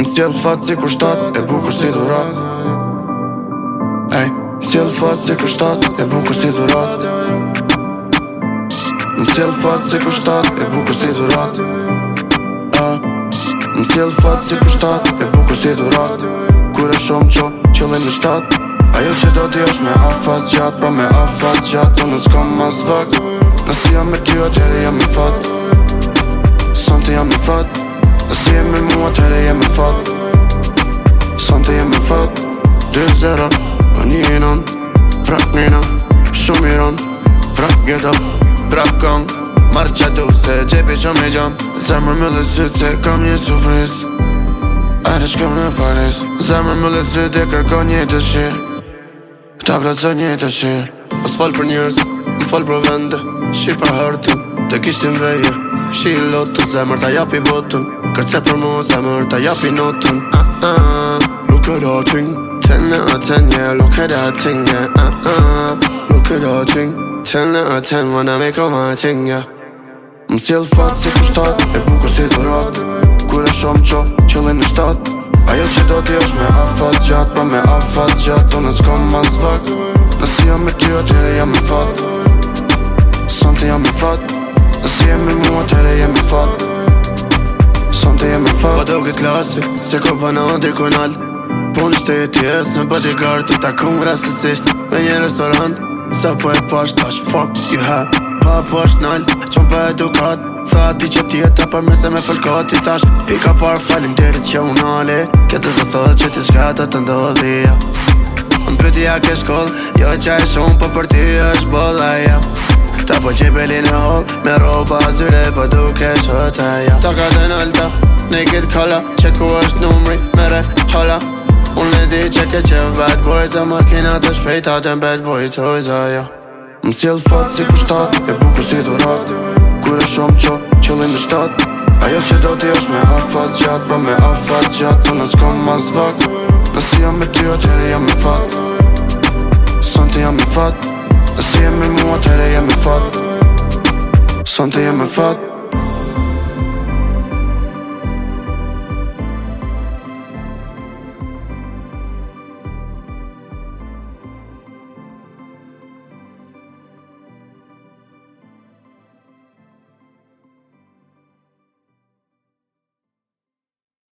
Më s'jel fatë si kur shtatë, e bukur si dhurat Ej, më s'jel fatë si kur shtatë, e bukur si dhurat Më s'jel fatë si kur shtatë, e bukur si dhurat Më s'jel fatë si kur shtatë, e bukur si dhurat Kure shumë qo, qëllin në shtatë Ajo që do t'i është me afat gjatë, pa po me afat gjatë Unë nësë kam ma zvakë Nësë jam me ty, atë jeri jam me fatë Sënë të jam me fatë Si jemi mua tëre jemi fat Son të jemi fat 2-0 Pa një nën Prak një nën Shumë i rën Prak get up Prak gang Marë që du se Gjepi që me gjan Zemër më dhe sytë se kam një sufris Ere shkëm në Paris Zemër më dhe sytë e kërko një të shirë Ta plëtë një të shirë Më s'fall për njërës Më fall për vende Shirë pa Të kishtin veje shi lotu Zemër ta japi botën Kërce për mu zemër ta japi notën uh, ah, uh, ah, Look at that thing Ten out of ten, yeah, look ah. at that thing, yeah uh, uh, Look at that thing Ten out ten, when make all my thing, yeah Më cilë fatë si kushtat E bukës si dorat Kur e shumë qo, qëllin në shtat Ajo që do t'i është me afat gjatë Pa me afat gjatë, unë s'ko më zvak Nësi jam me ty, atyre jam me fat Sëmë të jam me fat Sëmë jam me fat Në së jemi mua më po të ere jemi fat Son të jemi fat Po do këtë lasi, se ko për në ndi ku nëll Punë shte e tjesë, në bëti gartë të takum rësësisht Me një restorant Sa po e pash tash Fuck you ha Pa po është nëll, qëm për edukat Tha ti që ti për mëse me fëllkot Ti thash, i ka par falim të që unë ali Këtë të thot që ti shka të të ndodhia Në pëti a ke shkoll, jo qaj shumë Po për ti është bolla ja Po që peli në hol Me roba zyre Po duke që të ja Ta ka dhe nëllëta Naked kolla Që ku është numri Mere hola Unë në di që ke që bad boys, Zë më kina të shpejta Dhe bad boy të ojza ja Më cjell fat si kushtat E bukës ti durat Kure shumë qo, Qëllin dhe shtat Ajo që do t'i është me afat gjatë Po me afat gjatë Unë në s'kom ma s'vak Nësë jam me ty atëherë jam me fat Sënë ti jam me fat Sënë ti jam me fat ger mig mot, det ger mig fatt Sånt det ger mig fatt